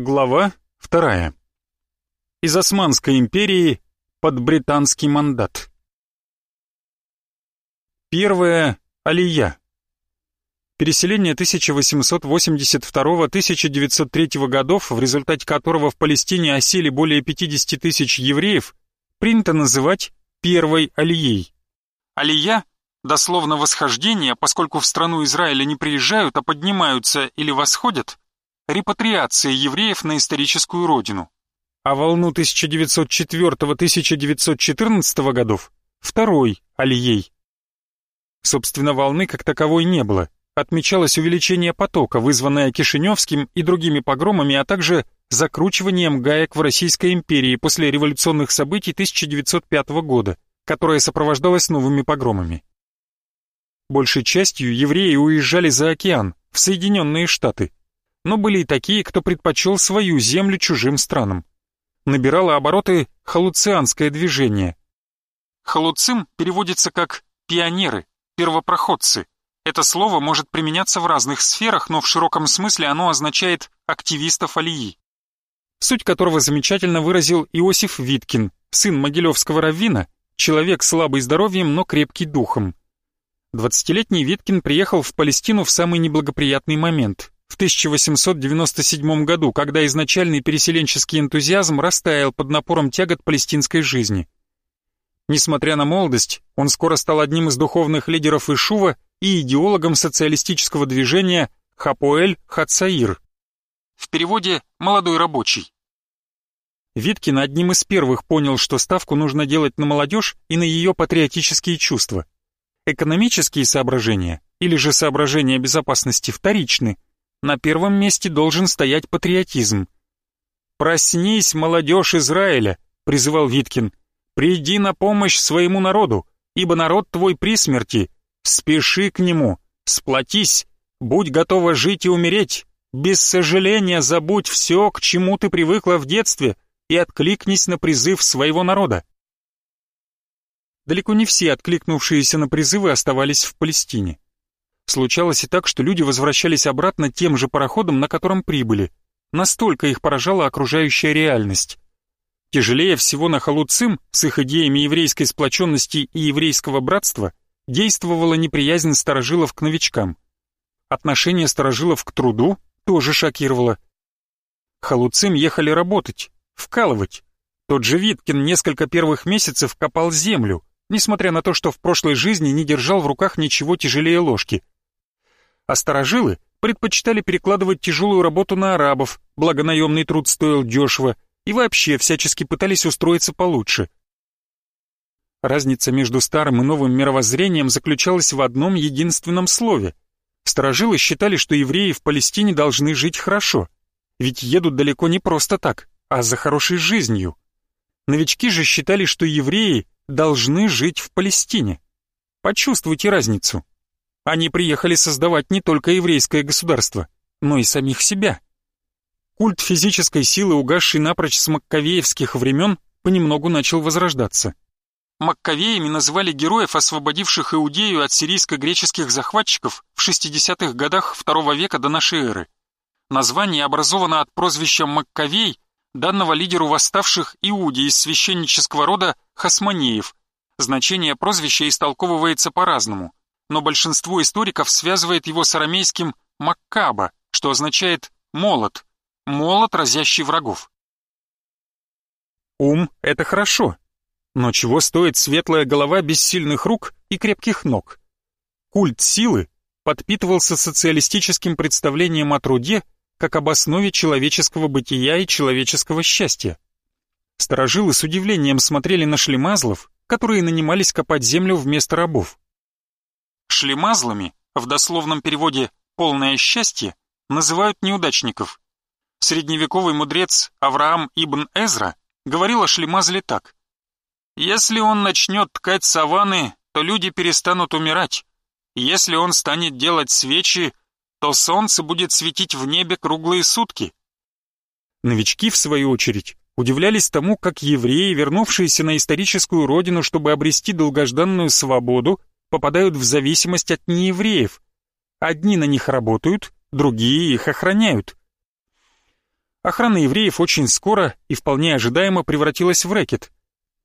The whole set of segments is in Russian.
Глава вторая. Из Османской империи под британский мандат. Первая Алия. Переселение 1882-1903 годов, в результате которого в Палестине осели более 50 тысяч евреев, принято называть Первой Алией. Алия – дословно восхождение, поскольку в страну Израиля не приезжают, а поднимаются или восходят – репатриация евреев на историческую родину, а волну 1904-1914 годов – второй алией. Собственно, волны как таковой не было. Отмечалось увеличение потока, вызванное Кишиневским и другими погромами, а также закручиванием гаек в Российской империи после революционных событий 1905 года, которое сопровождалось новыми погромами. Большей частью евреи уезжали за океан, в Соединенные Штаты – но были и такие, кто предпочел свою землю чужим странам. Набирало обороты халуцианское движение. Халуцим переводится как «пионеры», «первопроходцы». Это слово может применяться в разных сферах, но в широком смысле оно означает «активистов Алии», суть которого замечательно выразил Иосиф Виткин, сын могилевского раввина, человек слабый здоровьем, но крепкий духом. Двадцатилетний Виткин приехал в Палестину в самый неблагоприятный момент 1897 году, когда изначальный переселенческий энтузиазм растаял под напором тягот палестинской жизни. Несмотря на молодость, он скоро стал одним из духовных лидеров Ишува и идеологом социалистического движения Хапоэль Хацаир. В переводе «молодой рабочий». Виткин одним из первых понял, что ставку нужно делать на молодежь и на ее патриотические чувства. Экономические соображения или же соображения безопасности вторичны – на первом месте должен стоять патриотизм. «Проснись, молодежь Израиля!» — призывал Виткин. «Приди на помощь своему народу, ибо народ твой при смерти. Спеши к нему, сплотись, будь готова жить и умереть. Без сожаления забудь все, к чему ты привыкла в детстве, и откликнись на призыв своего народа». Далеко не все откликнувшиеся на призывы оставались в Палестине. Случалось и так, что люди возвращались обратно тем же пароходом, на котором прибыли. Настолько их поражала окружающая реальность. Тяжелее всего на Халуцим с их идеями еврейской сплоченности и еврейского братства действовала неприязнь старожилов к новичкам. Отношение старожилов к труду тоже шокировало. Халуцим ехали работать, вкалывать. Тот же Виткин несколько первых месяцев копал землю, несмотря на то, что в прошлой жизни не держал в руках ничего тяжелее ложки – а старожилы предпочитали перекладывать тяжелую работу на арабов, благо наемный труд стоил дешево, и вообще всячески пытались устроиться получше. Разница между старым и новым мировоззрением заключалась в одном единственном слове. Старожилы считали, что евреи в Палестине должны жить хорошо, ведь едут далеко не просто так, а за хорошей жизнью. Новички же считали, что евреи должны жить в Палестине. Почувствуйте разницу. Они приехали создавать не только еврейское государство, но и самих себя. Культ физической силы, угасший напрочь с маккавеевских времен, понемногу начал возрождаться. Маккавеями называли героев, освободивших Иудею от сирийско-греческих захватчиков в 60-х годах II века до нашей эры. Название образовано от прозвища Маккавей, данного лидеру восставших Иуде из священнического рода Хасманеев. Значение прозвища истолковывается по-разному но большинство историков связывает его с арамейским «маккаба», что означает «молот», молот, разящий врагов. Ум — это хорошо, но чего стоит светлая голова без сильных рук и крепких ног? Культ силы подпитывался социалистическим представлением о труде как об основе человеческого бытия и человеческого счастья. Старожилы с удивлением смотрели на шлемазлов, которые нанимались копать землю вместо рабов. Шлемазлами, в дословном переводе «полное счастье», называют неудачников. Средневековый мудрец Авраам ибн Эзра говорил о шлемазле так. «Если он начнет ткать саваны, то люди перестанут умирать. Если он станет делать свечи, то солнце будет светить в небе круглые сутки». Новички, в свою очередь, удивлялись тому, как евреи, вернувшиеся на историческую родину, чтобы обрести долгожданную свободу, попадают в зависимость от неевреев. Одни на них работают, другие их охраняют. охрана евреев очень скоро и вполне ожидаемо превратилась в рэкет.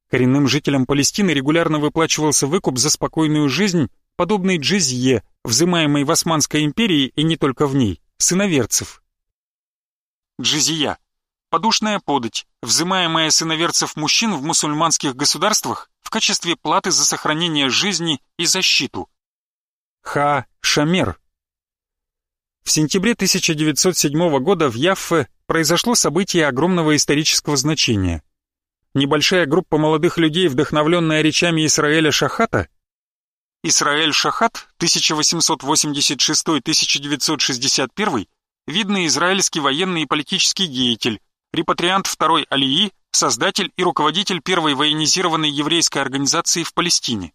Коренным жителям Палестины регулярно выплачивался выкуп за спокойную жизнь, подобный джизье, взимаемой в Османской империи и не только в ней, сыноверцев. Джизия – подушная подать, взимаемая сыноверцев мужчин в мусульманских государствах в качестве платы за сохранение жизни и защиту. Ха-Шамер – в сентябре 1907 года в Яффе произошло событие огромного исторического значения. Небольшая группа молодых людей, вдохновленная речами Исраэля Шахата, Исраэль Шахат, 1886-1961, видный израильский военный и политический деятель, репатриант второй Алии, создатель и руководитель первой военизированной еврейской организации в Палестине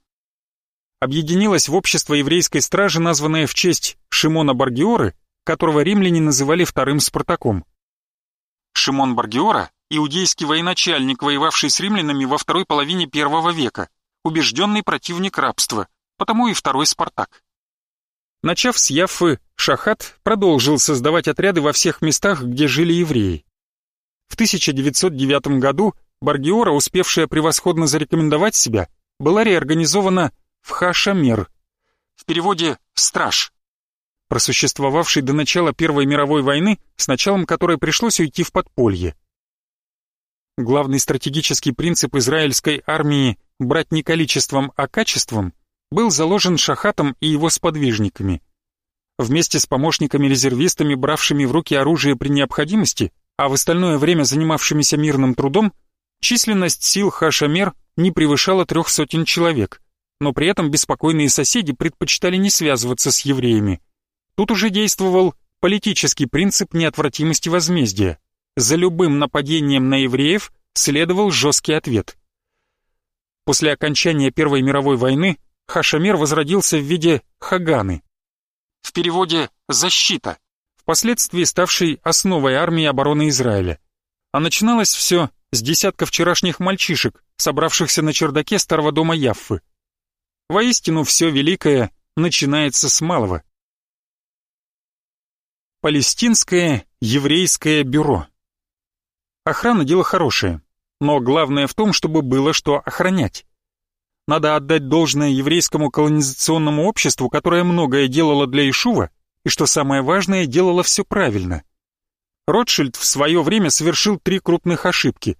объединилась в общество еврейской стражи, названное в честь Шимона Баргиоры, которого римляне называли вторым Спартаком. Шимон Баргиора – иудейский военачальник, воевавший с римлянами во второй половине первого века, убежденный противник рабства, потому и второй Спартак. Начав с Яффы, Шахат продолжил создавать отряды во всех местах, где жили евреи. В 1909 году Баргиора, успевшая превосходно зарекомендовать себя, была реорганизована в Хашамер, в переводе «страж», просуществовавший до начала Первой мировой войны, с началом которой пришлось уйти в подполье. Главный стратегический принцип израильской армии «брать не количеством, а качеством» был заложен Шахатом и его сподвижниками. Вместе с помощниками-резервистами, бравшими в руки оружие при необходимости, а в остальное время занимавшимися мирным трудом, численность сил Хашамер не превышала трех сотен человек – но при этом беспокойные соседи предпочитали не связываться с евреями. Тут уже действовал политический принцип неотвратимости возмездия. За любым нападением на евреев следовал жесткий ответ. После окончания Первой мировой войны Хашамер возродился в виде Хаганы. В переводе «защита», впоследствии ставшей основой армии обороны Израиля. А начиналось все с десятка вчерашних мальчишек, собравшихся на чердаке старого дома Яффы. Воистину, все великое начинается с малого. Палестинское еврейское бюро. Охрана дело хорошее, но главное в том, чтобы было что охранять. Надо отдать должное еврейскому колонизационному обществу, которое многое делало для Ишува, и, что самое важное, делало все правильно. Ротшильд в свое время совершил три крупных ошибки.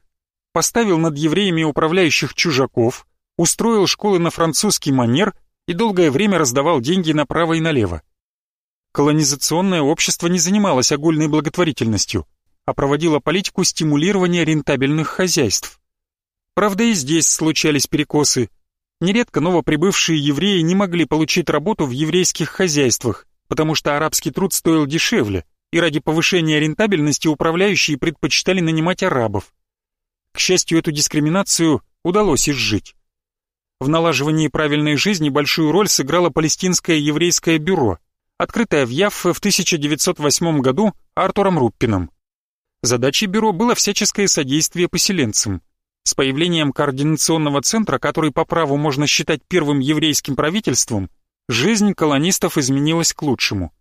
Поставил над евреями управляющих чужаков, устроил школы на французский манер и долгое время раздавал деньги направо и налево. Колонизационное общество не занималось огульной благотворительностью, а проводило политику стимулирования рентабельных хозяйств. Правда, и здесь случались перекосы. Нередко новоприбывшие евреи не могли получить работу в еврейских хозяйствах, потому что арабский труд стоил дешевле, и ради повышения рентабельности управляющие предпочитали нанимать арабов. К счастью, эту дискриминацию удалось изжить. В налаживании правильной жизни большую роль сыграло Палестинское еврейское бюро, открытое в Яффе в 1908 году Артуром Руппином. Задачей бюро было всяческое содействие поселенцам. С появлением координационного центра, который по праву можно считать первым еврейским правительством, жизнь колонистов изменилась к лучшему.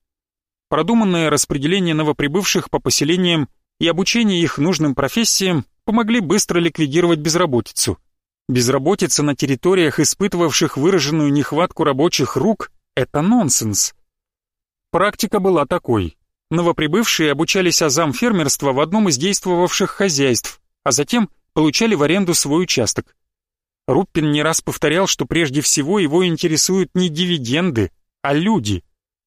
Продуманное распределение новоприбывших по поселениям и обучение их нужным профессиям помогли быстро ликвидировать безработицу – Безработица на территориях, испытывавших выраженную нехватку рабочих рук, это нонсенс. Практика была такой. Новоприбывшие обучались азам фермерства в одном из действовавших хозяйств, а затем получали в аренду свой участок. Руппин не раз повторял, что прежде всего его интересуют не дивиденды, а люди.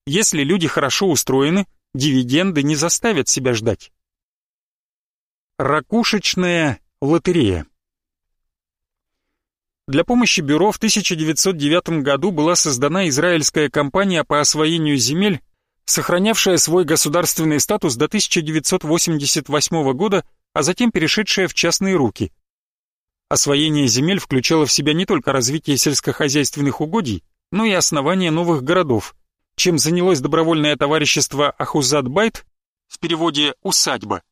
Если люди хорошо устроены, дивиденды не заставят себя ждать. Ракушечная лотерея для помощи бюро в 1909 году была создана израильская компания по освоению земель, сохранявшая свой государственный статус до 1988 года, а затем перешедшая в частные руки. Освоение земель включало в себя не только развитие сельскохозяйственных угодий, но и основание новых городов, чем занялось добровольное товарищество Ахузат-Байт, в переводе «усадьба»,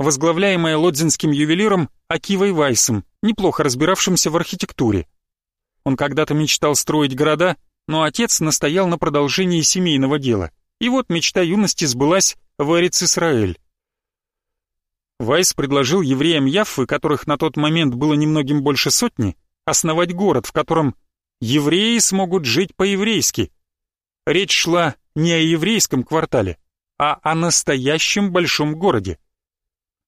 возглавляемое лодзинским ювелиром Акивой Вайсом, неплохо разбиравшимся в архитектуре. Он когда-то мечтал строить города, но отец настоял на продолжении семейного дела. И вот мечта юности сбылась в Эрец-Исраэль. Вайс предложил евреям Яффы, которых на тот момент было немногим больше сотни, основать город, в котором евреи смогут жить по-еврейски. Речь шла не о еврейском квартале, а о настоящем большом городе.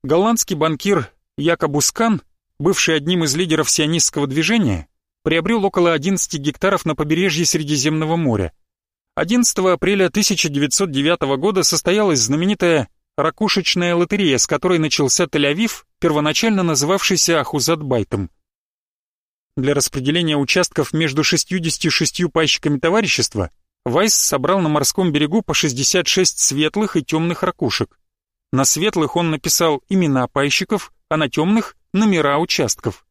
Голландский банкир Якобускан, бывший одним из лидеров сионистского движения, приобрел около 11 гектаров на побережье Средиземного моря. 11 апреля 1909 года состоялась знаменитая ракушечная лотерея, с которой начался Тель-Авив, первоначально называвшийся Ахузат-Байтом. Для распределения участков между 66 пайщиками товарищества Вайс собрал на морском берегу по 66 светлых и темных ракушек. На светлых он написал имена пайщиков, а на темных — номера участков.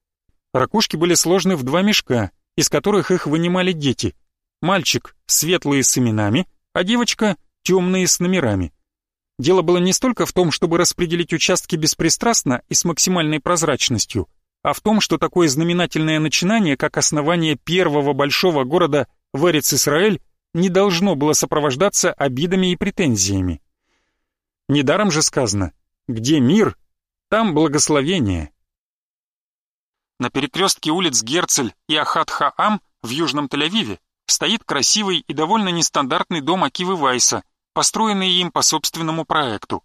Ракушки были сложены в два мешка, из которых их вынимали дети. Мальчик — светлые с именами, а девочка — темные с номерами. Дело было не столько в том, чтобы распределить участки беспристрастно и с максимальной прозрачностью, а в том, что такое знаменательное начинание, как основание первого большого города в Эрец-Исраэль, не должно было сопровождаться обидами и претензиями. Недаром же сказано, где мир, там благословение. На перекрестке улиц Герцель и Ахат-Хаам в Южном Тель-Авиве стоит красивый и довольно нестандартный дом Акивы Вайса, построенный им по собственному проекту.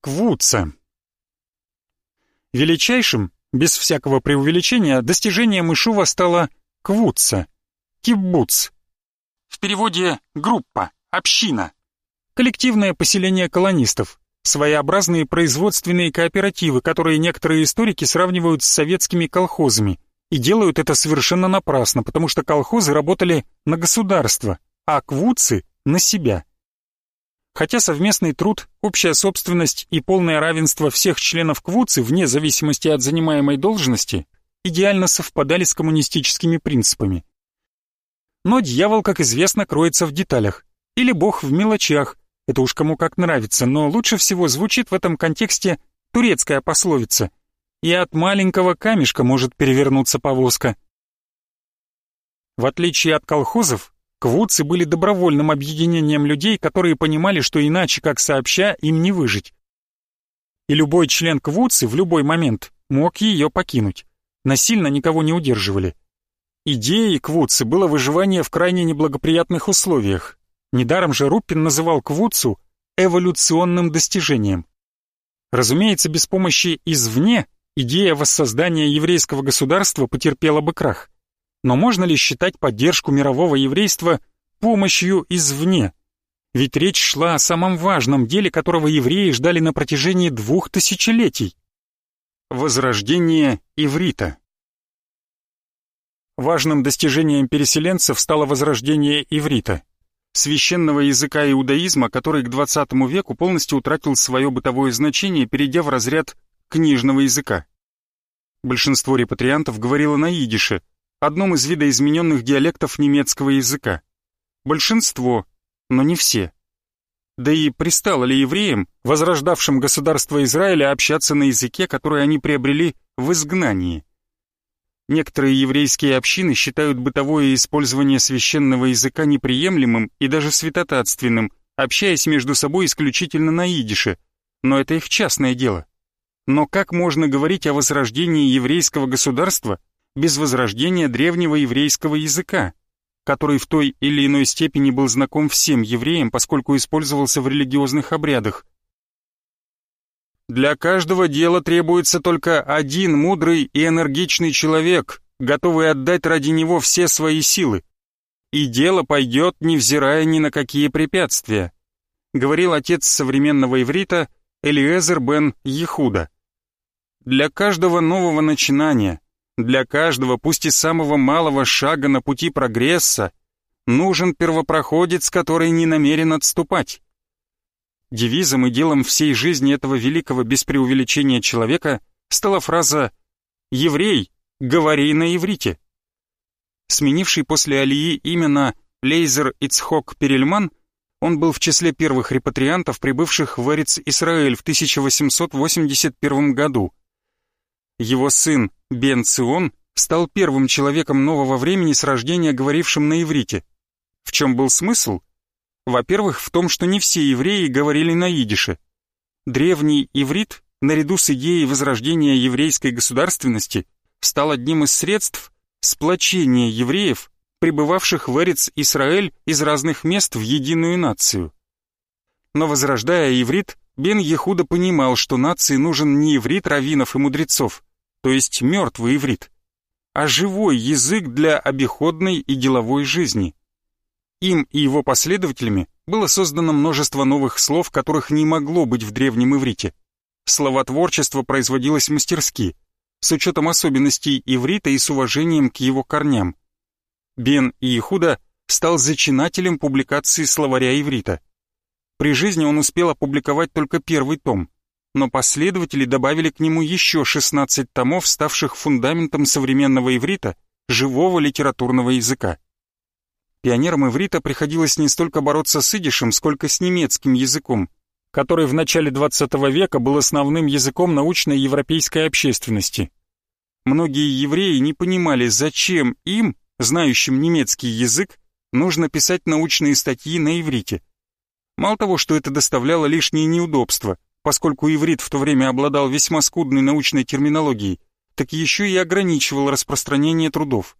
Квуца. Величайшим, без всякого преувеличения, достижением Ишува стало Квуца, кибуц. В переводе «группа», «община». Коллективное поселение колонистов, своеобразные производственные кооперативы, которые некоторые историки сравнивают с советскими колхозами, и делают это совершенно напрасно, потому что колхозы работали на государство, а квуцы — на себя. Хотя совместный труд, общая собственность и полное равенство всех членов квуцы, вне зависимости от занимаемой должности, идеально совпадали с коммунистическими принципами. Но дьявол, как известно, кроется в деталях, или бог в мелочах, это уж кому как нравится, но лучше всего звучит в этом контексте турецкая пословица «И от маленького камешка может перевернуться повозка». В отличие от колхозов, квуцы были добровольным объединением людей, которые понимали, что иначе, как сообща, им не выжить. И любой член квуцы в любой момент мог ее покинуть. Насильно никого не удерживали. Идеей квуцы было выживание в крайне неблагоприятных условиях, Недаром же Руппин называл Квуцу эволюционным достижением. Разумеется, без помощи извне идея воссоздания еврейского государства потерпела бы крах. Но можно ли считать поддержку мирового еврейства помощью извне? Ведь речь шла о самом важном деле, которого евреи ждали на протяжении двух тысячелетий. Возрождение иврита. Важным достижением переселенцев стало возрождение иврита священного языка иудаизма, который к XX веку полностью утратил свое бытовое значение, перейдя в разряд книжного языка. Большинство репатриантов говорило на идише, одном из видоизмененных диалектов немецкого языка. Большинство, но не все. Да и пристало ли евреям, возрождавшим государство Израиля, общаться на языке, который они приобрели в изгнании? Некоторые еврейские общины считают бытовое использование священного языка неприемлемым и даже святотатственным, общаясь между собой исключительно на идише, но это их частное дело. Но как можно говорить о возрождении еврейского государства без возрождения древнего еврейского языка, который в той или иной степени был знаком всем евреям, поскольку использовался в религиозных обрядах, для каждого дела требуется только один мудрый и энергичный человек, готовый отдать ради него все свои силы. И дело пойдет, невзирая ни на какие препятствия, говорил отец современного иврита Элиезер бен Ехуда. Для каждого нового начинания, для каждого, пусть и самого малого шага на пути прогресса, нужен первопроходец, который не намерен отступать. Девизом и делом всей жизни этого великого без преувеличения человека стала фраза «Еврей, говори на иврите». Сменивший после Алии именно Лейзер Ицхок Перельман, он был в числе первых репатриантов, прибывших в Эрец-Исраэль в 1881 году. Его сын Бен Цион стал первым человеком нового времени с рождения, говорившим на иврите. В чем был смысл? Во-первых, в том, что не все евреи говорили на идише. древний иврит, наряду с идеей возрождения еврейской государственности, стал одним из средств сплочения евреев, прибывавших в Эрец Исраэль из разных мест в единую нацию. Но возрождая иврит, Бен Ехуда понимал, что нации нужен не иврит раввинов и мудрецов, то есть мертвый иврит, а живой язык для обиходной и деловой жизни. Им и его последователями было создано множество новых слов, которых не могло быть в древнем иврите. Словотворчество производилось мастерски, с учетом особенностей иврита и с уважением к его корням. Бен Иехуда стал зачинателем публикации словаря иврита. При жизни он успел опубликовать только первый том, но последователи добавили к нему еще 16 томов, ставших фундаментом современного иврита, живого литературного языка. Пионерам иврита приходилось не столько бороться с идишем, сколько с немецким языком, который в начале XX века был основным языком научной европейской общественности. Многие евреи не понимали, зачем им, знающим немецкий язык, нужно писать научные статьи на иврите. Мало того, что это доставляло лишние неудобства, поскольку иврит в то время обладал весьма скудной научной терминологией, так еще и ограничивал распространение трудов.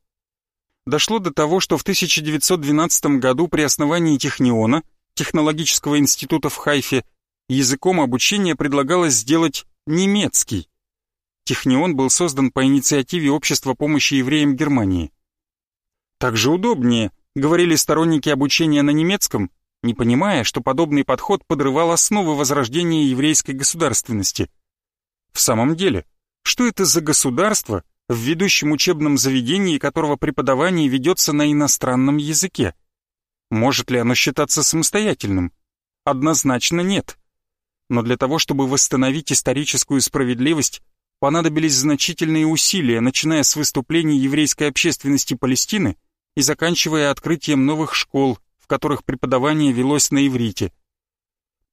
Дошло до того, что в 1912 году при основании Техниона, технологического института в Хайфе, языком обучения предлагалось сделать немецкий. Технион был создан по инициативе Общества помощи евреям Германии. «Так же удобнее», — говорили сторонники обучения на немецком, не понимая, что подобный подход подрывал основы возрождения еврейской государственности. В самом деле, что это за государство в ведущем учебном заведении, которого преподавание ведется на иностранном языке? Может ли оно считаться самостоятельным? Однозначно нет. Но для того, чтобы восстановить историческую справедливость, понадобились значительные усилия, начиная с выступлений еврейской общественности Палестины и заканчивая открытием новых школ, которых преподавание велось на иврите.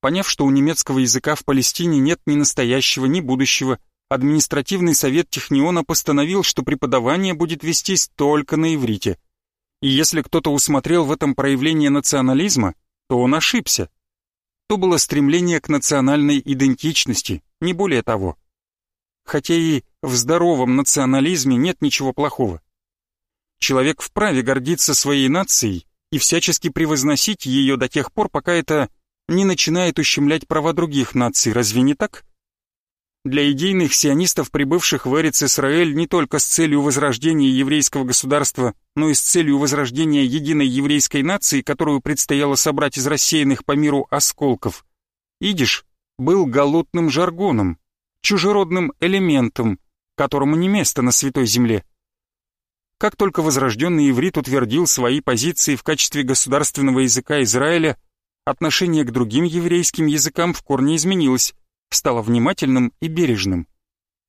Поняв, что у немецкого языка в Палестине нет ни настоящего, ни будущего, административный совет Техниона постановил, что преподавание будет вестись только на иврите. И если кто-то усмотрел в этом проявление национализма, то он ошибся. То было стремление к национальной идентичности, не более того. Хотя и в здоровом национализме нет ничего плохого. Человек вправе гордиться своей нацией и всячески превозносить ее до тех пор, пока это не начинает ущемлять права других наций, разве не так? Для идейных сионистов, прибывших в Эрец Исраэль не только с целью возрождения еврейского государства, но и с целью возрождения единой еврейской нации, которую предстояло собрать из рассеянных по миру осколков, идиш был галутным жаргоном, чужеродным элементом, которому не место на Святой Земле. Как только возрожденный иврит утвердил свои позиции в качестве государственного языка Израиля, отношение к другим еврейским языкам в корне изменилось, стало внимательным и бережным.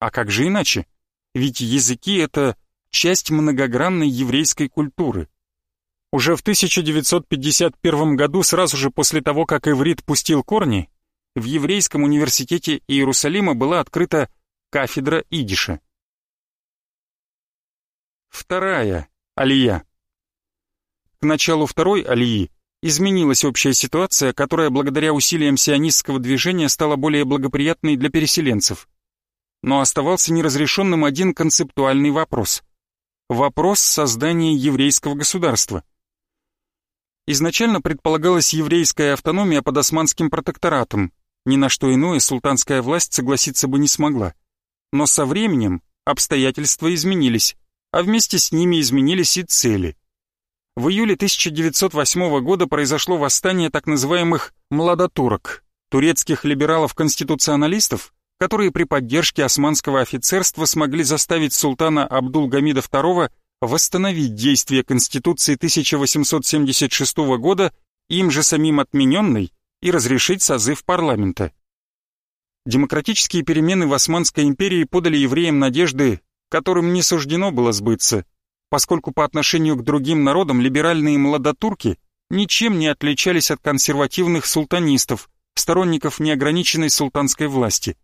А как же иначе? Ведь языки — это часть многогранной еврейской культуры. Уже в 1951 году, сразу же после того, как иврит пустил корни, в Еврейском университете Иерусалима была открыта кафедра идиша. Вторая алия. К началу второй алии изменилась общая ситуация, которая благодаря усилиям сионистского движения стала более благоприятной для переселенцев. Но оставался неразрешенным один концептуальный вопрос. Вопрос создания еврейского государства. Изначально предполагалась еврейская автономия под османским протекторатом, ни на что иное султанская власть согласиться бы не смогла. Но со временем обстоятельства изменились а вместе с ними изменились и цели. В июле 1908 года произошло восстание так называемых «младотурок», турецких либералов-конституционалистов, которые при поддержке османского офицерства смогли заставить султана Абдул-Гамида II восстановить действие Конституции 1876 года, им же самим отмененной, и разрешить созыв парламента. Демократические перемены в Османской империи подали евреям надежды которым не суждено было сбыться, поскольку по отношению к другим народам либеральные младотурки ничем не отличались от консервативных султанистов, сторонников неограниченной султанской власти.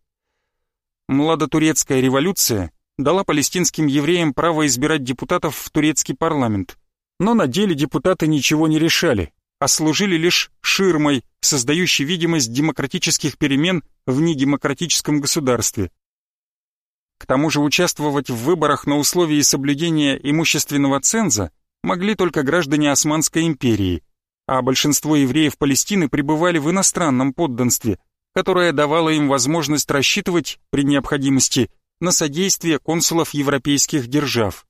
Младотурецкая революция дала палестинским евреям право избирать депутатов в турецкий парламент, но на деле депутаты ничего не решали, а служили лишь ширмой, создающей видимость демократических перемен в недемократическом государстве. К тому же участвовать в выборах на условии соблюдения имущественного ценза могли только граждане Османской империи, а большинство евреев Палестины пребывали в иностранном подданстве, которое давало им возможность рассчитывать, при необходимости, на содействие консулов европейских держав.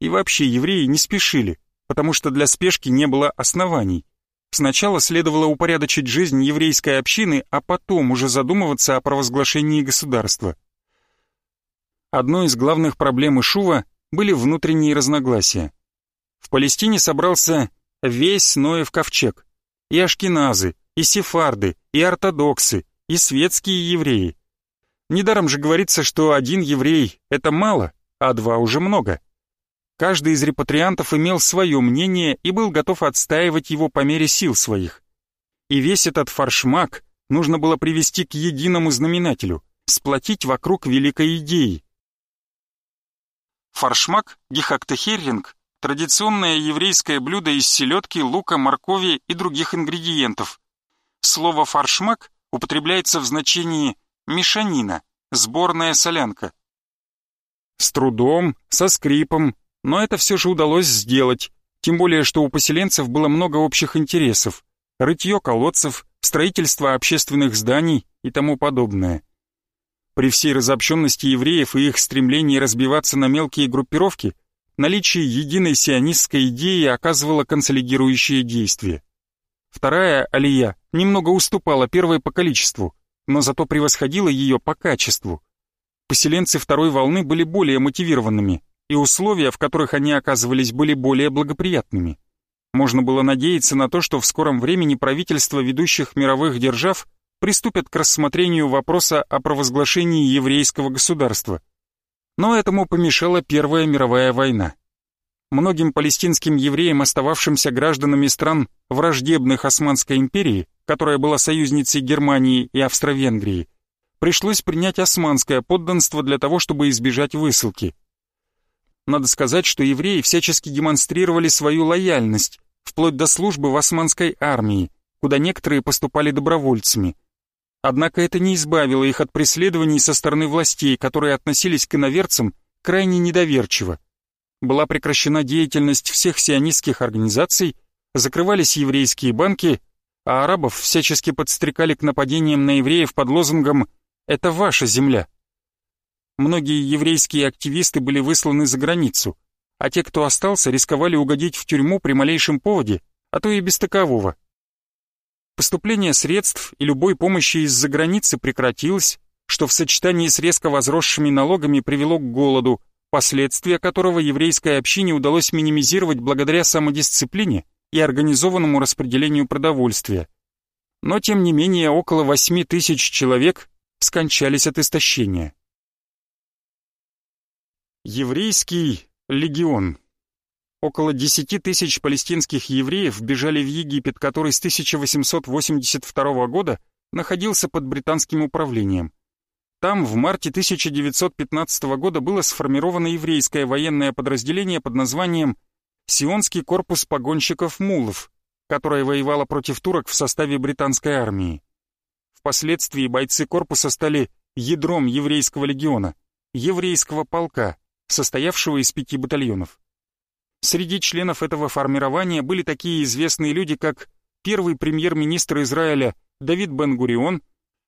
И вообще евреи не спешили, потому что для спешки не было оснований. Сначала следовало упорядочить жизнь еврейской общины, а потом уже задумываться о провозглашении государства. Одной из главных проблем Ишува были внутренние разногласия. В Палестине собрался весь Ноев ковчег. И ашкеназы, и сефарды, и ортодоксы, и светские евреи. Недаром же говорится, что один еврей — это мало, а два уже много. Каждый из репатриантов имел свое мнение и был готов отстаивать его по мере сил своих. И весь этот фаршмак нужно было привести к единому знаменателю, сплотить вокруг великой идеи. Фаршмак, гехактехерринг – традиционное еврейское блюдо из селедки, лука, моркови и других ингредиентов. Слово «фаршмак» употребляется в значении «мешанина», «сборная солянка». С трудом, со скрипом, но это все же удалось сделать, тем более что у поселенцев было много общих интересов – рытье колодцев, строительство общественных зданий и тому подобное. При всей разобщенности евреев и их стремлении разбиваться на мелкие группировки, наличие единой сионистской идеи оказывало консолидирующее действие. Вторая алия немного уступала первой по количеству, но зато превосходила ее по качеству. Поселенцы второй волны были более мотивированными, и условия, в которых они оказывались, были более благоприятными. Можно было надеяться на то, что в скором времени правительства ведущих мировых держав приступят к рассмотрению вопроса о провозглашении еврейского государства. Но этому помешала Первая мировая война. Многим палестинским евреям, остававшимся гражданами стран, враждебных Османской империи, которая была союзницей Германии и Австро-Венгрии, пришлось принять османское подданство для того, чтобы избежать высылки. Надо сказать, что евреи всячески демонстрировали свою лояльность, вплоть до службы в османской армии, куда некоторые поступали добровольцами. Однако это не избавило их от преследований со стороны властей, которые относились к иноверцам крайне недоверчиво. Была прекращена деятельность всех сионистских организаций, закрывались еврейские банки, а арабов всячески подстрекали к нападениям на евреев под лозунгом «Это ваша земля». Многие еврейские активисты были высланы за границу, а те, кто остался, рисковали угодить в тюрьму при малейшем поводе, а то и без такового. Поступление средств и любой помощи из-за границы прекратилось, что в сочетании с резко возросшими налогами привело к голоду, последствия которого еврейской общине удалось минимизировать благодаря самодисциплине и организованному распределению продовольствия. Но тем не менее около 8 тысяч человек скончались от истощения. Еврейский легион Около 10 тысяч палестинских евреев бежали в Египет, который с 1882 года находился под британским управлением. Там в марте 1915 года было сформировано еврейское военное подразделение под названием «Сионский корпус погонщиков мулов», которое воевало против турок в составе британской армии. Впоследствии бойцы корпуса стали ядром еврейского легиона, еврейского полка, состоявшего из пяти батальонов. Среди членов этого формирования были такие известные люди, как первый премьер-министр Израиля Давид Бен-Гурион,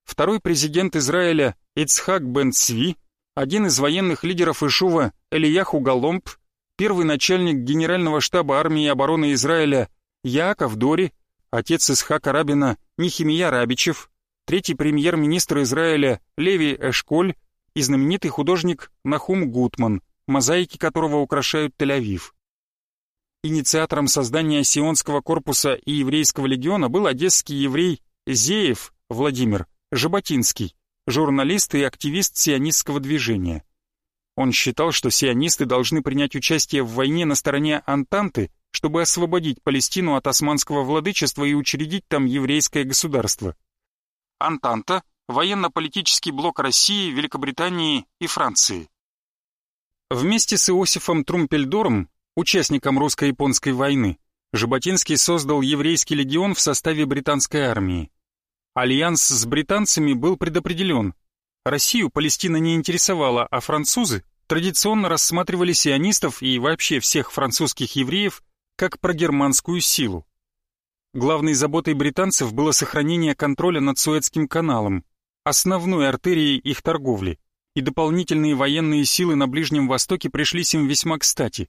второй президент Израиля Ицхак Бен-Цви, один из военных лидеров Ишува Элияху Галомб, первый начальник генерального штаба армии обороны Израиля Яаков Дори, отец Исхака Рабина Нихимия Рабичев, третий премьер-министр Израиля Леви Эшколь и знаменитый художник Нахум Гутман, мозаики которого украшают Тель-Авив. Инициатором создания Сионского корпуса и еврейского легиона был одесский еврей Зеев Владимир Жаботинский, журналист и активист сионистского движения. Он считал, что сионисты должны принять участие в войне на стороне Антанты, чтобы освободить Палестину от османского владычества и учредить там еврейское государство. Антанта – военно-политический блок России, Великобритании и Франции. Вместе с Иосифом Трумпельдором участником русско-японской войны, Жаботинский создал еврейский легион в составе британской армии. Альянс с британцами был предопределен. Россию Палестина не интересовала, а французы традиционно рассматривали сионистов и вообще всех французских евреев как прогерманскую силу. Главной заботой британцев было сохранение контроля над Суэцким каналом, основной артерией их торговли, и дополнительные военные силы на Ближнем Востоке пришлись им весьма кстати.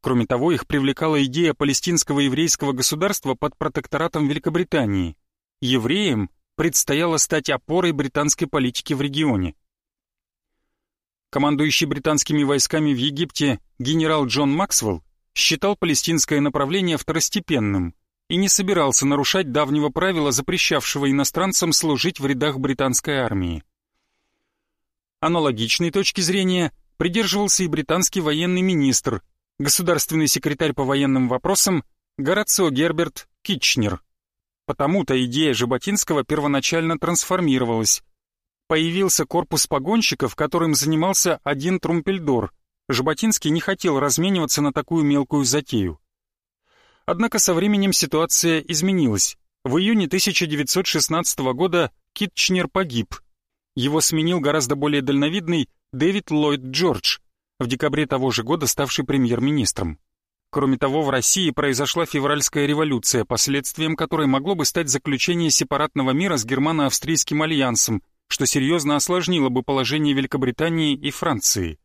Кроме того, их привлекала идея палестинского еврейского государства под протекторатом Великобритании. Евреям предстояло стать опорой британской политики в регионе. Командующий британскими войсками в Египте генерал Джон Максвелл считал палестинское направление второстепенным и не собирался нарушать давнего правила, запрещавшего иностранцам служить в рядах британской армии. Аналогичной точки зрения придерживался и британский военный министр, государственный секретарь по военным вопросам Горацио Герберт Китчнер. Потому-то идея Жаботинского первоначально трансформировалась. Появился корпус погонщиков, которым занимался один Трумпельдор. Жаботинский не хотел размениваться на такую мелкую затею. Однако со временем ситуация изменилась. В июне 1916 года Китчнер погиб. Его сменил гораздо более дальновидный Дэвид Ллойд Джордж, в декабре того же года ставший премьер-министром. Кроме того, в России произошла февральская революция, последствием которой могло бы стать заключение сепаратного мира с германо-австрийским альянсом, что серьезно осложнило бы положение Великобритании и Франции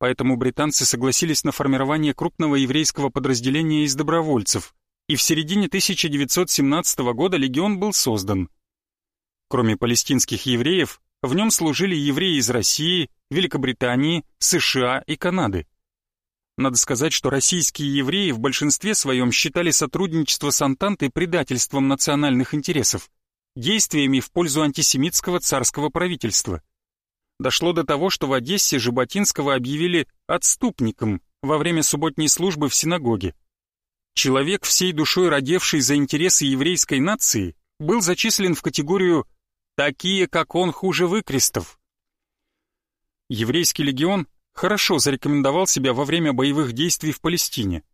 поэтому британцы согласились на формирование крупного еврейского подразделения из добровольцев, и в середине 1917 года легион был создан. Кроме палестинских евреев, в нем служили евреи из России, Великобритании, США и Канады. Надо сказать, что российские евреи в большинстве своем считали сотрудничество с Антантой предательством национальных интересов, действиями в пользу антисемитского царского правительства дошло до того, что в Одессе Жаботинского объявили отступником во время субботней службы в синагоге. Человек, всей душой родевший за интересы еврейской нации, был зачислен в категорию «такие, как он, хуже выкрестов». Еврейский легион хорошо зарекомендовал себя во время боевых действий в Палестине.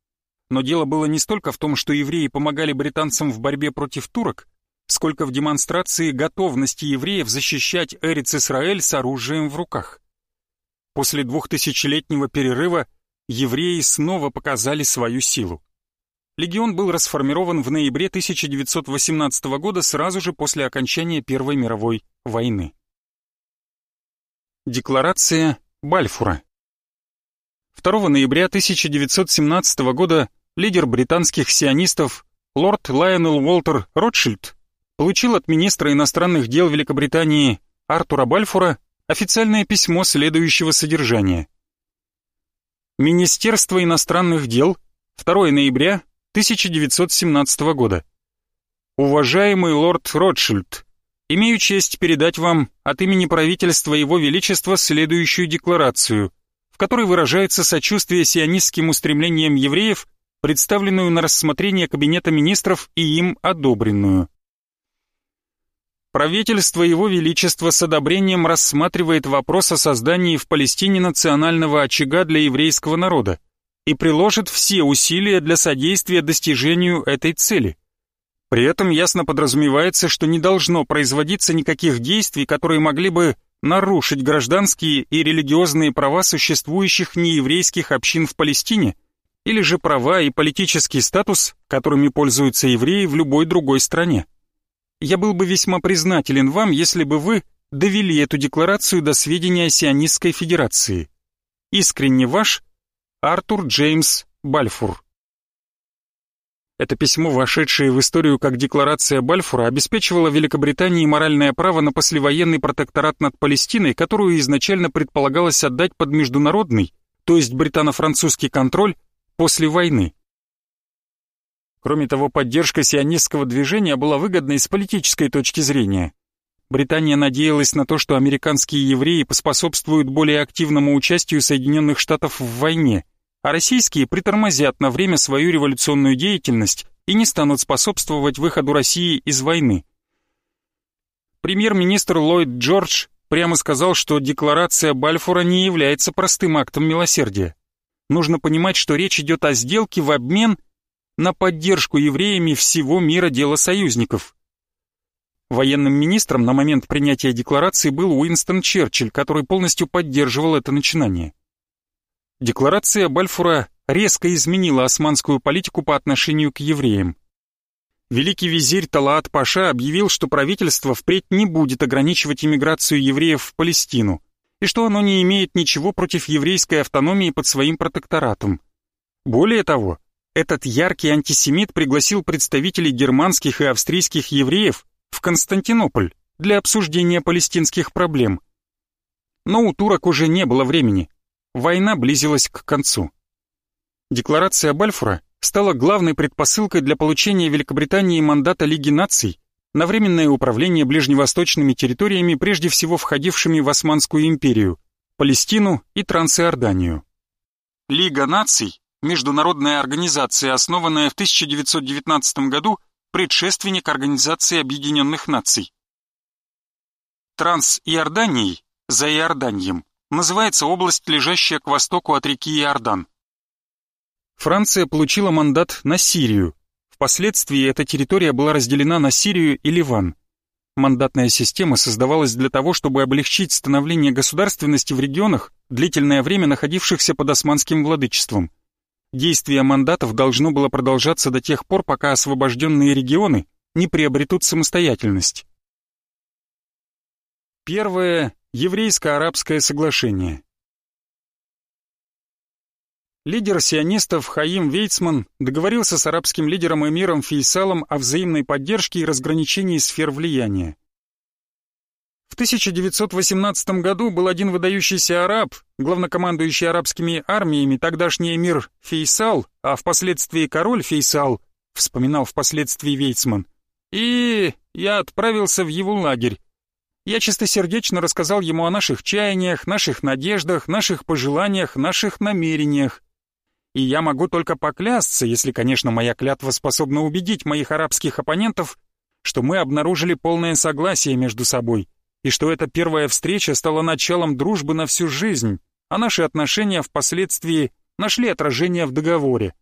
Но дело было не столько в том, что евреи помогали британцам в борьбе против турок, сколько в демонстрации готовности евреев защищать Эрец-Исраэль с оружием в руках. После двухтысячелетнего перерыва евреи снова показали свою силу. Легион был расформирован в ноябре 1918 года сразу же после окончания Первой мировой войны. Декларация Бальфура 2 ноября 1917 года лидер британских сионистов лорд Лайонел Уолтер Ротшильд получил от министра иностранных дел Великобритании Артура Бальфура официальное письмо следующего содержания. Министерство иностранных дел, 2 ноября 1917 года. Уважаемый лорд Ротшильд, имею честь передать вам от имени правительства Его Величества следующую декларацию, в которой выражается сочувствие сионистским устремлениям евреев, представленную на рассмотрение Кабинета министров и им одобренную. Правительство Его Величества с одобрением рассматривает вопрос о создании в Палестине национального очага для еврейского народа и приложит все усилия для содействия достижению этой цели. При этом ясно подразумевается, что не должно производиться никаких действий, которые могли бы нарушить гражданские и религиозные права существующих нееврейских общин в Палестине или же права и политический статус, которыми пользуются евреи в любой другой стране я был бы весьма признателен вам, если бы вы довели эту декларацию до сведения Сионистской Федерации. Искренне ваш Артур Джеймс Бальфур. Это письмо, вошедшее в историю как декларация Бальфура, обеспечивало Великобритании моральное право на послевоенный протекторат над Палестиной, которую изначально предполагалось отдать под международный, то есть британо-французский контроль, после войны. Кроме того, поддержка сионистского движения была выгодной с политической точки зрения. Британия надеялась на то, что американские евреи поспособствуют более активному участию Соединенных Штатов в войне, а российские притормозят на время свою революционную деятельность и не станут способствовать выходу России из войны. Премьер-министр Ллойд Джордж прямо сказал, что декларация Бальфура не является простым актом милосердия. Нужно понимать, что речь идет о сделке в обмен на поддержку евреями всего мира дела союзников. Военным министром на момент принятия декларации был Уинстон Черчилль, который полностью поддерживал это начинание. Декларация Бальфура резко изменила османскую политику по отношению к евреям. Великий визирь Талаат Паша объявил, что правительство впредь не будет ограничивать иммиграцию евреев в Палестину и что оно не имеет ничего против еврейской автономии под своим протекторатом. Более того, этот яркий антисемит пригласил представителей германских и австрийских евреев в Константинополь для обсуждения палестинских проблем. Но у турок уже не было времени. Война близилась к концу. Декларация Бальфура стала главной предпосылкой для получения Великобритании мандата Лиги наций на временное управление ближневосточными территориями, прежде всего входившими в Османскую империю, Палестину и Трансиорданию. Лига наций – международная организация, основанная в 1919 году, предшественник Организации Объединенных Наций. Трансиорданией, за Иорданием, называется область, лежащая к востоку от реки Иордан. Франция получила мандат на Сирию. Впоследствии эта территория была разделена на Сирию и Ливан. Мандатная система создавалась для того, чтобы облегчить становление государственности в регионах, длительное время находившихся под османским владычеством. Действие мандатов должно было продолжаться до тех пор, пока освобожденные регионы не приобретут самостоятельность. Первое Еврейско-арабское соглашение. Лидер сионистов Хаим Вейцман договорился с арабским лидером эмиром Фейсалом о взаимной поддержке и разграничении сфер влияния. В 1918 году был один выдающийся араб, главнокомандующий арабскими армиями, тогдашний эмир Фейсал, а впоследствии король Фейсал, вспоминал впоследствии Вейцман. И я отправился в его лагерь. Я чистосердечно рассказал ему о наших чаяниях, наших надеждах, наших пожеланиях, наших намерениях. И я могу только поклясться, если, конечно, моя клятва способна убедить моих арабских оппонентов, что мы обнаружили полное согласие между собой, и что эта первая встреча стала началом дружбы на всю жизнь, а наши отношения впоследствии нашли отражение в договоре.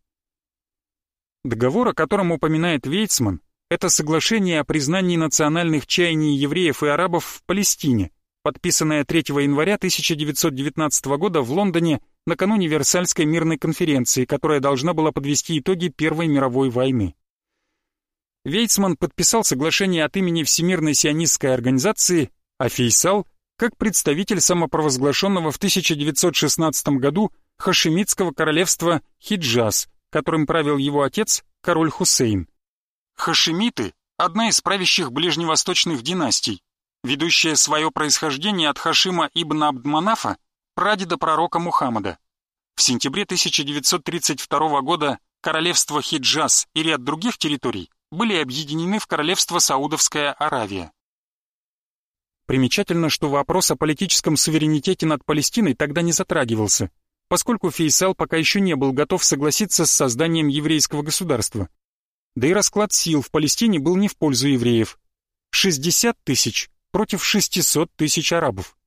Договор, о котором упоминает Вейцман, это соглашение о признании национальных чаяний евреев и арабов в Палестине, подписанное 3 января 1919 года в Лондоне накануне Версальской мирной конференции, которая должна была подвести итоги Первой мировой войны. Вейцман подписал соглашение от имени Всемирной сионистской организации, а Фейсал – как представитель самопровозглашенного в 1916 году Хашемитского королевства Хиджаз, которым правил его отец, король Хусейн. Хашимиты – одна из правящих ближневосточных династий, ведущая свое происхождение от Хашима ибн Абдманафа, прадеда пророка Мухаммада. В сентябре 1932 года королевство Хиджаз и ряд других территорий были объединены в королевство Саудовская Аравия. Примечательно, что вопрос о политическом суверенитете над Палестиной тогда не затрагивался, поскольку Фейсал пока еще не был готов согласиться с созданием еврейского государства. Да и расклад сил в Палестине был не в пользу евреев. 60 тысяч против 600 тысяч арабов.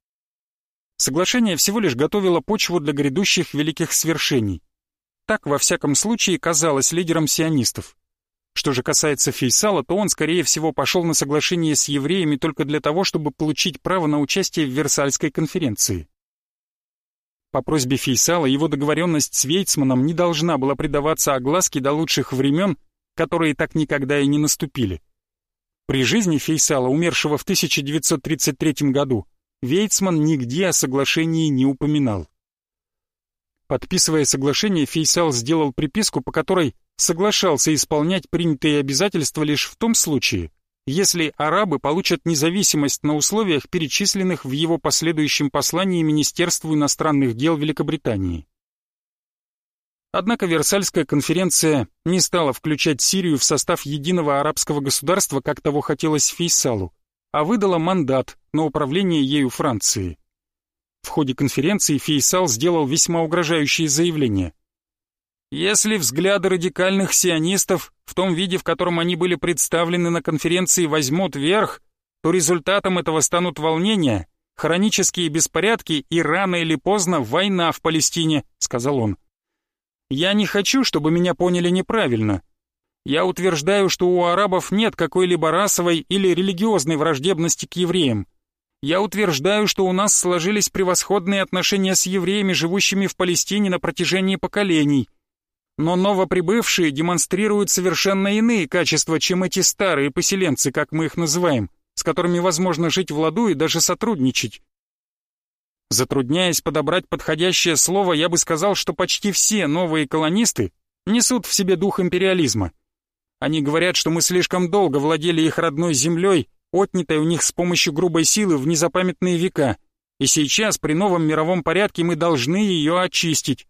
Соглашение всего лишь готовило почву для грядущих великих свершений. Так, во всяком случае, казалось лидером сионистов. Что же касается Фейсала, то он, скорее всего, пошел на соглашение с евреями только для того, чтобы получить право на участие в Версальской конференции. По просьбе Фейсала его договоренность с Вейцманом не должна была предаваться огласке до лучших времен которые так никогда и не наступили. При жизни Фейсала, умершего в 1933 году, Вейцман нигде о соглашении не упоминал. Подписывая соглашение, Фейсал сделал приписку, по которой соглашался исполнять принятые обязательства лишь в том случае, если арабы получат независимость на условиях, перечисленных в его последующем послании Министерству иностранных дел Великобритании. Однако Версальская конференция не стала включать Сирию в состав единого арабского государства, как того хотелось Фейсалу, а выдала мандат на управление ею Франции. В ходе конференции Фейсал сделал весьма угрожающие заявления. Если взгляды радикальных сионистов в том виде, в котором они были представлены на конференции, возьмут верх, то результатом этого станут волнения, хронические беспорядки и рано или поздно война в Палестине, сказал он. Я не хочу, чтобы меня поняли неправильно, Я утверждаю, что у арабов нет какой-либо расовой или религиозной враждебности к евреям. Я утверждаю, что у нас сложились превосходные отношения с евреями, живущими в Палестине на протяжении поколений. Но новоприбывшие демонстрируют совершенно иные качества, чем эти старые поселенцы, как мы их называем, с которыми возможно жить в ладу и даже сотрудничать. Затрудняясь подобрать подходящее слово, я бы сказал, что почти все новые колонисты несут в себе дух империализма. Они говорят, что мы слишком долго владели их родной землей, отнятой у них с помощью грубой силы в незапамятные века, и сейчас при новом мировом порядке мы должны ее очистить.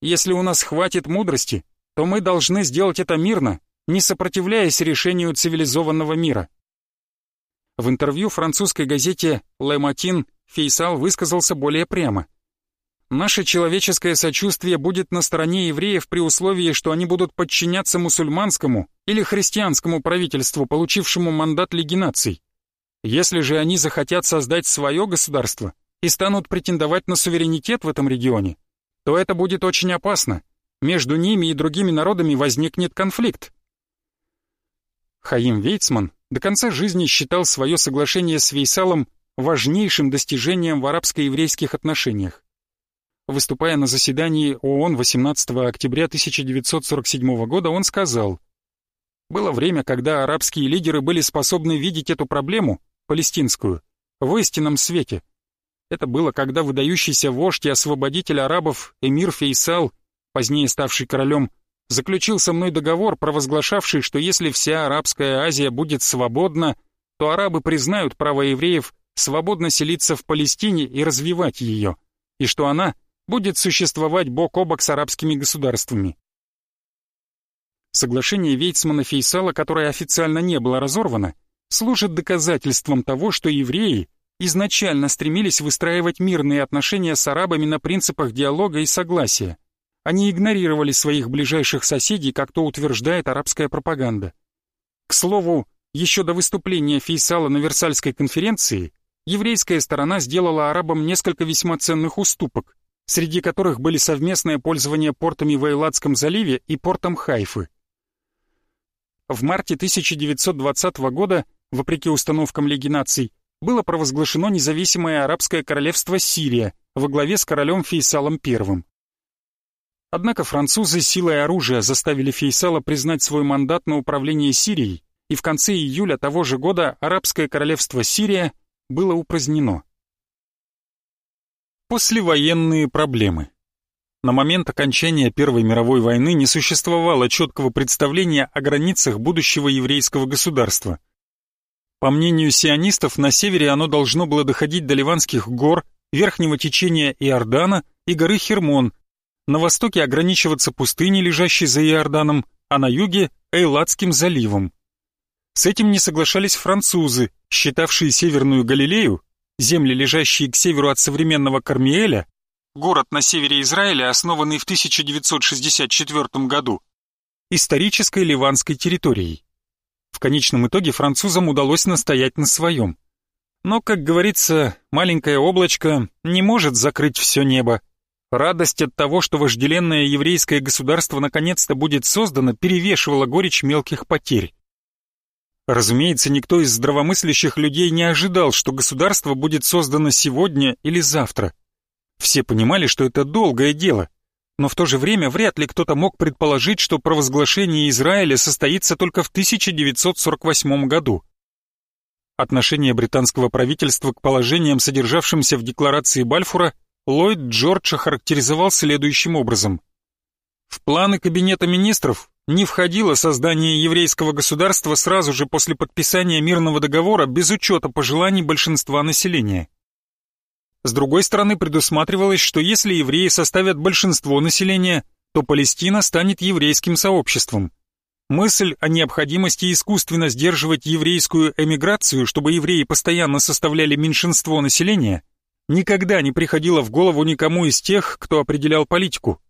Если у нас хватит мудрости, то мы должны сделать это мирно, не сопротивляясь решению цивилизованного мира. В интервью французской газете «Ле Матин» Фейсал высказался более прямо. «Наше человеческое сочувствие будет на стороне евреев при условии, что они будут подчиняться мусульманскому или христианскому правительству, получившему мандат Лиги наций. Если же они захотят создать свое государство и станут претендовать на суверенитет в этом регионе, то это будет очень опасно. Между ними и другими народами возникнет конфликт. Хаим Вейцман до конца жизни считал свое соглашение с Вейсалом важнейшим достижением в арабско-еврейских отношениях. Выступая на заседании ООН 18 октября 1947 года, он сказал, «Было время, когда арабские лидеры были способны видеть эту проблему, палестинскую, в истинном свете. Это было, когда выдающийся вождь и освободитель арабов эмир Фейсал, позднее ставший королем, заключил со мной договор, провозглашавший, что если вся арабская Азия будет свободна, то арабы признают право евреев свободно селиться в Палестине и развивать ее, и что она будет существовать бок о бок с арабскими государствами. Соглашение Вейцмана-Фейсала, которое официально не было разорвано, служит доказательством того, что евреи изначально стремились выстраивать мирные отношения с арабами на принципах диалога и согласия. Они игнорировали своих ближайших соседей, как то утверждает арабская пропаганда. К слову, еще до выступления Фейсала на Версальской конференции еврейская сторона сделала арабам несколько весьма ценных уступок, среди которых были совместное пользование портами в Эйладском заливе и портом Хайфы. В марте 1920 года, вопреки установкам Лиги наций, было провозглашено независимое арабское королевство Сирия во главе с королем Фейсалом I. Однако французы силой оружия заставили Фейсала признать свой мандат на управление Сирией, и в конце июля того же года арабское королевство Сирия было упразднено. Послевоенные проблемы. На момент окончания Первой мировой войны не существовало четкого представления о границах будущего еврейского государства. По мнению сионистов, на севере оно должно было доходить до Ливанских гор, верхнего течения Иордана и горы Хермон, на востоке ограничиваться пустыней, лежащей за Иорданом, а на юге – Эйладским заливом. С этим не соглашались французы, считавшие Северную Галилею, земли, лежащие к северу от современного Кармиэля, город на севере Израиля, основанный в 1964 году, исторической ливанской территорией. В конечном итоге французам удалось настоять на своем. Но, как говорится, маленькое облачко не может закрыть все небо. Радость от того, что вожделенное еврейское государство наконец-то будет создано, перевешивала горечь мелких потерь. Разумеется, никто из здравомыслящих людей не ожидал, что государство будет создано сегодня или завтра. Все понимали, что это долгое дело, но в то же время вряд ли кто-то мог предположить, что провозглашение Израиля состоится только в 1948 году. Отношение британского правительства к положениям, содержавшимся в декларации Бальфура, Ллойд Джордж охарактеризовал следующим образом. В планы Кабинета министров не входило создание еврейского государства сразу же после подписания мирного договора без учета пожеланий большинства населения. С другой стороны, предусматривалось, что если евреи составят большинство населения, то Палестина станет еврейским сообществом. Мысль о необходимости искусственно сдерживать еврейскую эмиграцию, чтобы евреи постоянно составляли меньшинство населения, никогда не приходила в голову никому из тех, кто определял политику.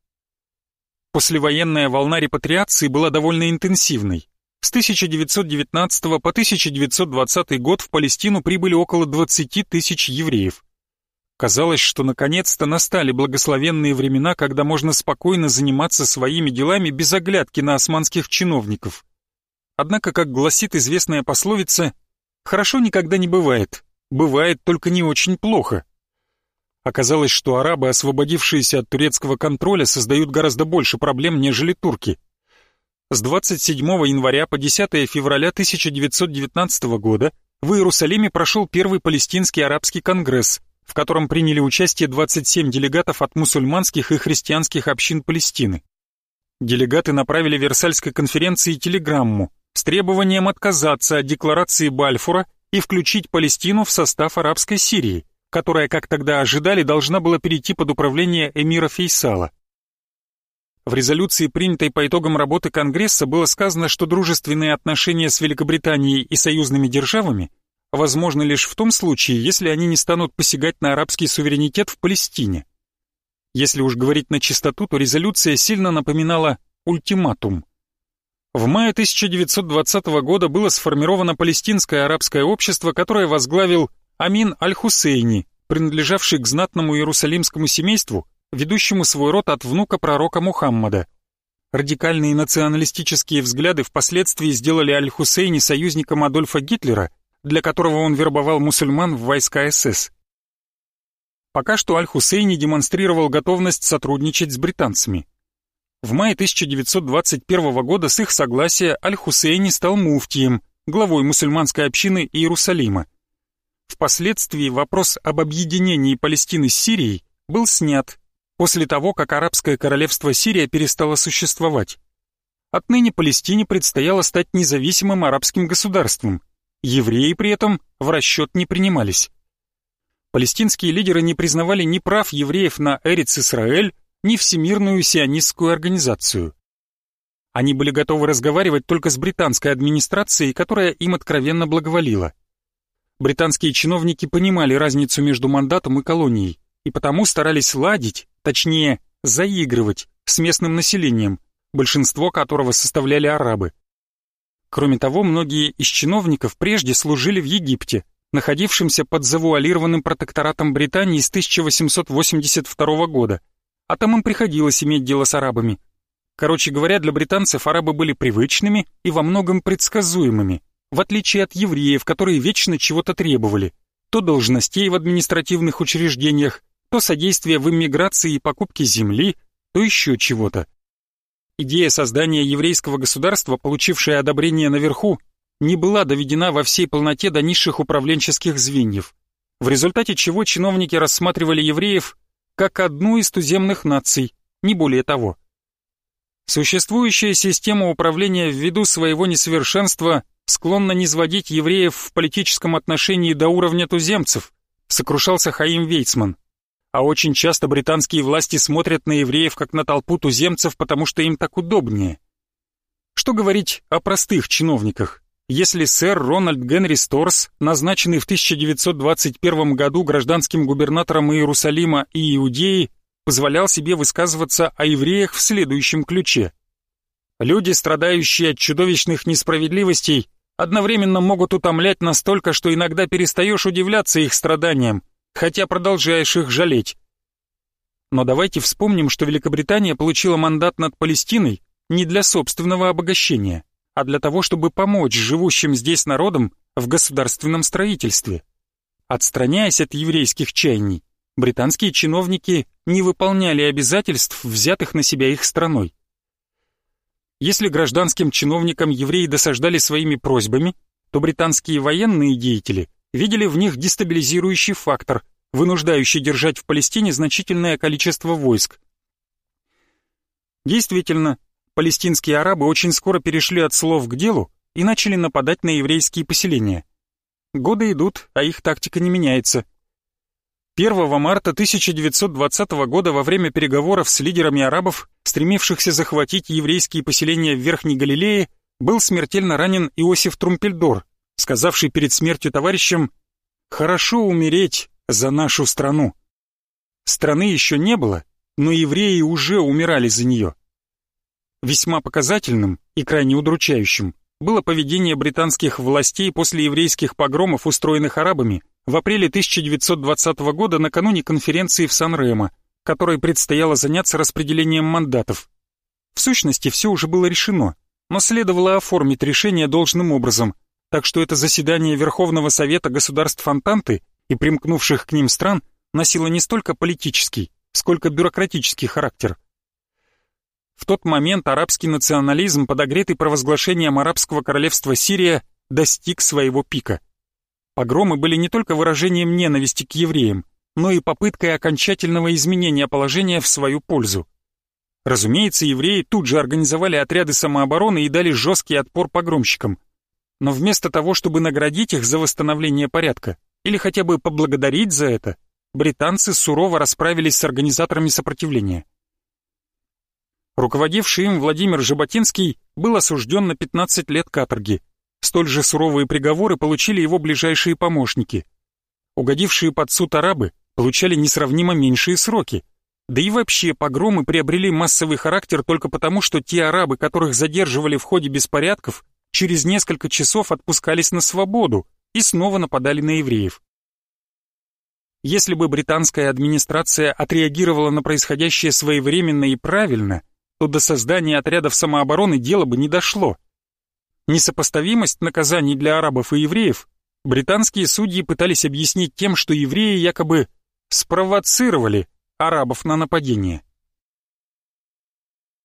Послевоенная волна репатриации была довольно интенсивной. С 1919 по 1920 год в Палестину прибыли около 20 тысяч евреев. Казалось, что наконец-то настали благословенные времена, когда можно спокойно заниматься своими делами без оглядки на османских чиновников. Однако, как гласит известная пословица, «хорошо никогда не бывает, бывает только не очень плохо». Оказалось, что арабы, освободившиеся от турецкого контроля, создают гораздо больше проблем, нежели турки. С 27 января по 10 февраля 1919 года в Иерусалиме прошел первый палестинский арабский конгресс, в котором приняли участие 27 делегатов от мусульманских и христианских общин Палестины. Делегаты направили Версальской конференции телеграмму с требованием отказаться от декларации Бальфура и включить Палестину в состав арабской Сирии, которая, как тогда ожидали, должна была перейти под управление эмира Фейсала. В резолюции, принятой по итогам работы Конгресса, было сказано, что дружественные отношения с Великобританией и союзными державами возможны лишь в том случае, если они не станут посягать на арабский суверенитет в Палестине. Если уж говорить на чистоту, то резолюция сильно напоминала ультиматум. В мае 1920 года было сформировано палестинское арабское общество, которое возглавил Амин Аль-Хусейни, принадлежавший к знатному иерусалимскому семейству, ведущему свой род от внука пророка Мухаммада. Радикальные националистические взгляды впоследствии сделали Аль-Хусейни союзником Адольфа Гитлера, для которого он вербовал мусульман в войска СС. Пока что Аль-Хусейни демонстрировал готовность сотрудничать с британцами. В мае 1921 года с их согласия Аль-Хусейни стал муфтием, главой мусульманской общины Иерусалима. Впоследствии вопрос об объединении Палестины с Сирией был снят после того, как арабское королевство Сирия перестало существовать. Отныне Палестине предстояло стать независимым арабским государством. Евреи при этом в расчет не принимались. Палестинские лидеры не признавали ни прав евреев на Эриц-Исраэль, ни Всемирную сионистскую организацию. Они были готовы разговаривать только с британской администрацией, которая им откровенно благоволила. Британские чиновники понимали разницу между мандатом и колонией, и потому старались ладить, точнее, заигрывать с местным населением, большинство которого составляли арабы. Кроме того, многие из чиновников прежде служили в Египте, находившемся под завуалированным протекторатом Британии с 1882 года, а там им приходилось иметь дело с арабами. Короче говоря, для британцев арабы были привычными и во многом предсказуемыми, в отличие от евреев, которые вечно чего-то требовали, то должностей в административных учреждениях, то содействие в иммиграции и покупке земли, то еще чего-то. Идея создания еврейского государства, получившая одобрение наверху, не была доведена во всей полноте до низших управленческих звеньев, в результате чего чиновники рассматривали евреев как одну из туземных наций, не более того. Существующая система управления ввиду своего несовершенства склонна низводить евреев в политическом отношении до уровня туземцев, сокрушался Хаим Вейцман а очень часто британские власти смотрят на евреев как на толпу туземцев, потому что им так удобнее. Что говорить о простых чиновниках? Если сэр Рональд Генри Сторс, назначенный в 1921 году гражданским губернатором Иерусалима и Иудеи, позволял себе высказываться о евреях в следующем ключе. Люди, страдающие от чудовищных несправедливостей, одновременно могут утомлять настолько, что иногда перестаешь удивляться их страданиям, хотя продолжаешь их жалеть. Но давайте вспомним, что Великобритания получила мандат над Палестиной не для собственного обогащения, а для того, чтобы помочь живущим здесь народам в государственном строительстве. Отстраняясь от еврейских чаяний, британские чиновники не выполняли обязательств, взятых на себя их страной. Если гражданским чиновникам евреи досаждали своими просьбами, то британские военные деятели видели в них дестабилизирующий фактор, вынуждающий держать в Палестине значительное количество войск. Действительно, палестинские арабы очень скоро перешли от слов к делу и начали нападать на еврейские поселения. Годы идут, а их тактика не меняется. 1 марта 1920 года во время переговоров с лидерами арабов, стремившихся захватить еврейские поселения в Верхней Галилее, был смертельно ранен Иосиф Трумпельдор, сказавший перед смертью товарищам «Хорошо умереть за нашу страну». Страны еще не было, но евреи уже умирали за нее. Весьма показательным и крайне удручающим было поведение британских властей после еврейских погромов, устроенных арабами, в апреле 1920 года накануне конференции в Сан-Ремо, которой предстояло заняться распределением мандатов. В сущности, все уже было решено, но следовало оформить решение должным образом, так что это заседание Верховного Совета государств Антанты и примкнувших к ним стран носило не столько политический, сколько бюрократический характер. В тот момент арабский национализм, подогретый провозглашением арабского королевства Сирия, достиг своего пика. Погромы были не только выражением ненависти к евреям, но и попыткой окончательного изменения положения в свою пользу. Разумеется, евреи тут же организовали отряды самообороны и дали жесткий отпор погромщикам. Но вместо того, чтобы наградить их за восстановление порядка, или хотя бы поблагодарить за это, британцы сурово расправились с организаторами сопротивления. Руководивший им Владимир Жаботинский был осужден на 15 лет каторги. Столь же суровые приговоры получили его ближайшие помощники. Угодившие под суд арабы получали несравнимо меньшие сроки. Да и вообще погромы приобрели массовый характер только потому, что те арабы, которых задерживали в ходе беспорядков, через несколько часов отпускались на свободу и снова нападали на евреев. Если бы британская администрация отреагировала на происходящее своевременно и правильно – то до создания отрядов самообороны дело бы не дошло. Несопоставимость наказаний для арабов и евреев британские судьи пытались объяснить тем, что евреи якобы спровоцировали арабов на нападение.